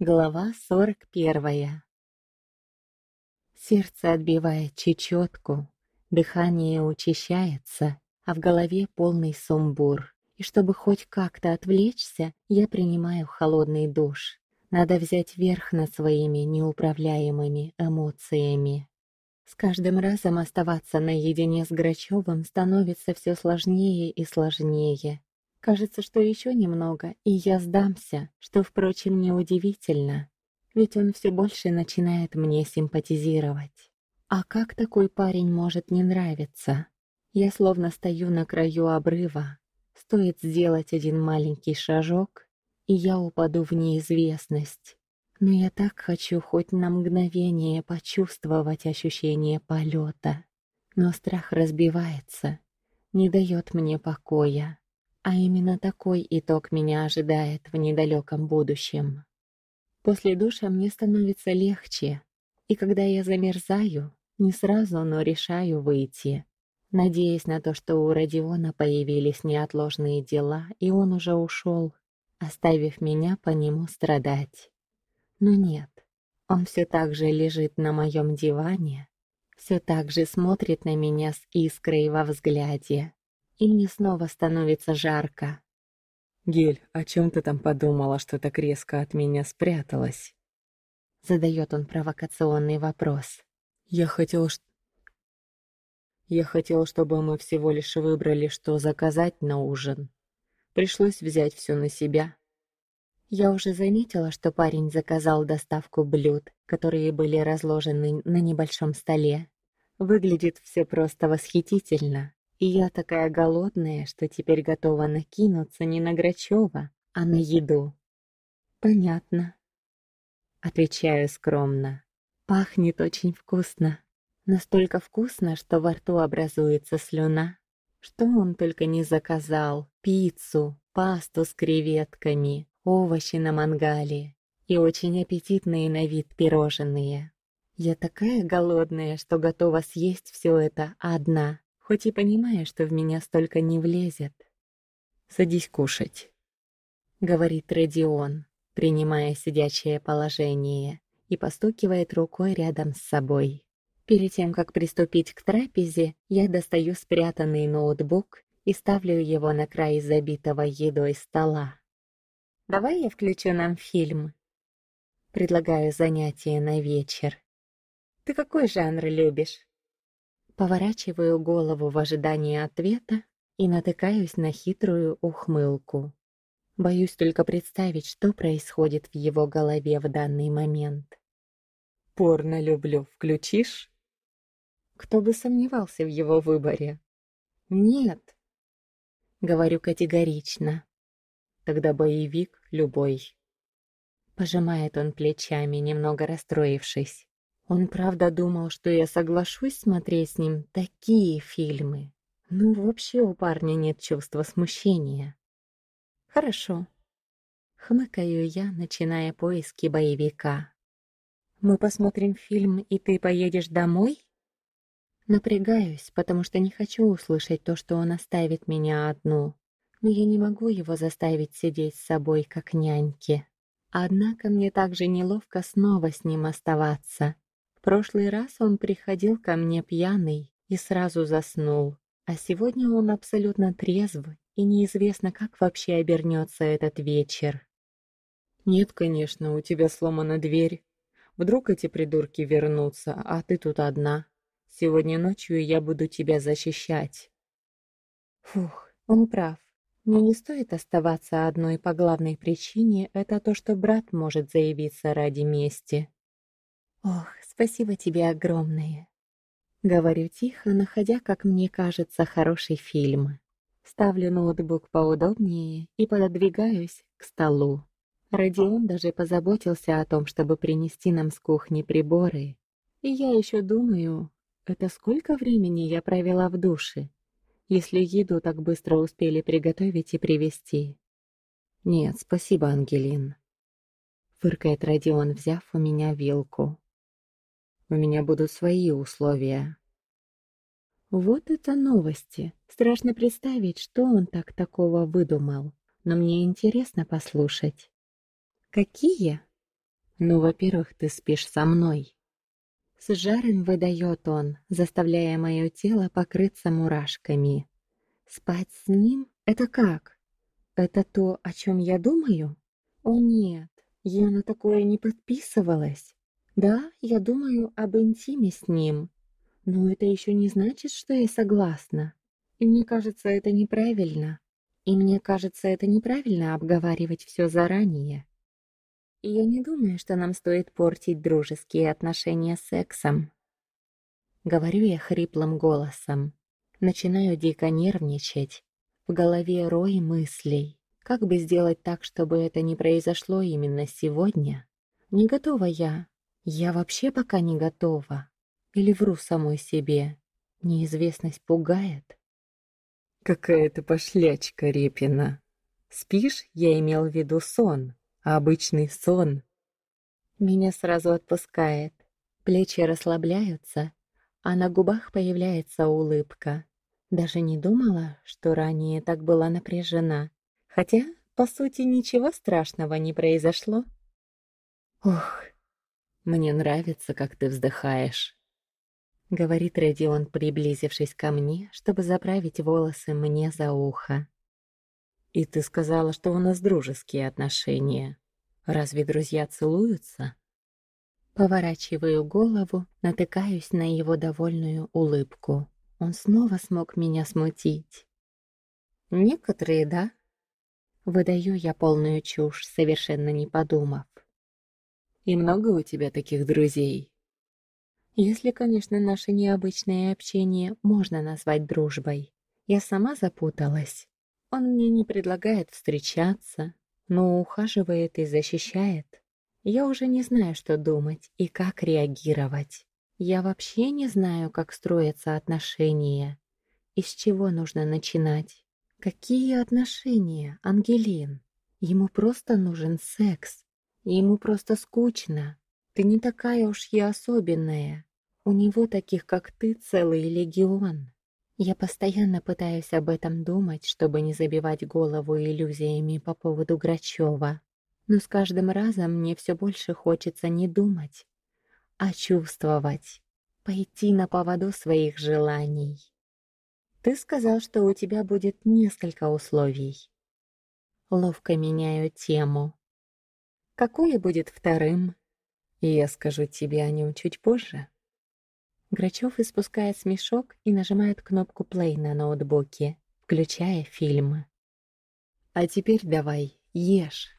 Глава сорок первая. Сердце отбивает чечетку, дыхание учащается, а в голове полный сумбур. И чтобы хоть как-то отвлечься, я принимаю холодный душ. Надо взять верх над своими неуправляемыми эмоциями. С каждым разом оставаться наедине с Грачевым становится все сложнее и сложнее. Кажется, что еще немного, и я сдамся, что, впрочем, неудивительно, ведь он все больше начинает мне симпатизировать. А как такой парень может не нравиться? Я словно стою на краю обрыва. Стоит сделать один маленький шажок, и я упаду в неизвестность. Но я так хочу хоть на мгновение почувствовать ощущение полета. Но страх разбивается, не дает мне покоя. А именно такой итог меня ожидает в недалеком будущем. После душа мне становится легче, и когда я замерзаю, не сразу, но решаю выйти, надеясь на то, что у Родиона появились неотложные дела, и он уже ушел, оставив меня по нему страдать. Но нет, он все так же лежит на моем диване, все так же смотрит на меня с искрой во взгляде, и мне снова становится жарко. «Гель, о чем ты там подумала, что так резко от меня спряталась?» Задает он провокационный вопрос. «Я хотел, что...» «Я хотел, чтобы мы всего лишь выбрали, что заказать на ужин. Пришлось взять все на себя». Я уже заметила, что парень заказал доставку блюд, которые были разложены на небольшом столе. Выглядит все просто восхитительно. Я такая голодная, что теперь готова накинуться не на Грачева, а на еду. Понятно. Отвечаю скромно. Пахнет очень вкусно. Настолько вкусно, что во рту образуется слюна. Что он только не заказал. Пиццу, пасту с креветками, овощи на мангале и очень аппетитные на вид пирожные. Я такая голодная, что готова съесть все это одна хоть и понимая, что в меня столько не влезет. «Садись кушать», — говорит Родион, принимая сидячее положение и постукивает рукой рядом с собой. Перед тем, как приступить к трапезе, я достаю спрятанный ноутбук и ставлю его на край забитого едой стола. «Давай я включу нам фильм?» Предлагаю занятие на вечер. «Ты какой жанр любишь?» Поворачиваю голову в ожидании ответа и натыкаюсь на хитрую ухмылку. Боюсь только представить, что происходит в его голове в данный момент. «Порно люблю, включишь?» Кто бы сомневался в его выборе? «Нет», — говорю категорично. «Тогда боевик любой». Пожимает он плечами, немного расстроившись. Он правда думал, что я соглашусь смотреть с ним такие фильмы. Ну, вообще у парня нет чувства смущения. Хорошо. Хмыкаю я, начиная поиски боевика. Мы посмотрим фильм, и ты поедешь домой? Напрягаюсь, потому что не хочу услышать то, что он оставит меня одну. Но я не могу его заставить сидеть с собой, как няньки. Однако мне также неловко снова с ним оставаться прошлый раз он приходил ко мне пьяный и сразу заснул, а сегодня он абсолютно трезв, и неизвестно, как вообще обернется этот вечер. «Нет, конечно, у тебя сломана дверь. Вдруг эти придурки вернутся, а ты тут одна. Сегодня ночью я буду тебя защищать». Фух, он прав. Мне не стоит оставаться одной по главной причине, это то, что брат может заявиться ради мести. Ох, спасибо тебе огромное. Говорю тихо, находя, как мне кажется, хороший фильм. Ставлю ноутбук поудобнее и пододвигаюсь к столу. Родион даже позаботился о том, чтобы принести нам с кухни приборы. И я еще думаю, это сколько времени я провела в душе, если еду так быстро успели приготовить и привезти. Нет, спасибо, Ангелин. Фыркает Родион, взяв у меня вилку. У меня будут свои условия. Вот это новости. Страшно представить, что он так такого выдумал. Но мне интересно послушать. Какие? Ну, во-первых, ты спишь со мной. С жаром выдает он, заставляя мое тело покрыться мурашками. Спать с ним — это как? Это то, о чем я думаю? О нет, я на такое не подписывалась. Да, я думаю об интиме с ним, но это еще не значит, что я согласна. И мне кажется, это неправильно. И мне кажется, это неправильно обговаривать все заранее. И я не думаю, что нам стоит портить дружеские отношения сексом. Говорю я хриплым голосом. Начинаю дико нервничать. В голове рой мыслей. Как бы сделать так, чтобы это не произошло именно сегодня? Не готова я. Я вообще пока не готова. Или вру самой себе. Неизвестность пугает. Какая ты пошлячка, Репина. Спишь, я имел в виду сон, а обычный сон. Меня сразу отпускает. Плечи расслабляются, а на губах появляется улыбка. Даже не думала, что ранее так была напряжена. Хотя, по сути, ничего страшного не произошло. Ох, мне нравится, как ты вздыхаешь. — говорит Родион, приблизившись ко мне, чтобы заправить волосы мне за ухо. «И ты сказала, что у нас дружеские отношения. Разве друзья целуются?» Поворачиваю голову, натыкаюсь на его довольную улыбку. Он снова смог меня смутить. «Некоторые, да?» Выдаю я полную чушь, совершенно не подумав. «И много у тебя таких друзей?» Если, конечно, наше необычное общение можно назвать дружбой. Я сама запуталась. Он мне не предлагает встречаться, но ухаживает и защищает. Я уже не знаю, что думать и как реагировать. Я вообще не знаю, как строятся отношения. И с чего нужно начинать. Какие отношения, Ангелин? Ему просто нужен секс. Ему просто скучно. Ты не такая уж и особенная. У него таких, как ты, целый легион. Я постоянно пытаюсь об этом думать, чтобы не забивать голову иллюзиями по поводу Грачева. Но с каждым разом мне все больше хочется не думать, а чувствовать, пойти на поводу своих желаний. Ты сказал, что у тебя будет несколько условий. Ловко меняю тему. Какое будет вторым? Я скажу тебе о нем чуть позже. Грачев испускает смешок и нажимает кнопку play на ноутбуке, включая фильм. «А теперь давай, ешь!»